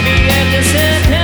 the end of sentence.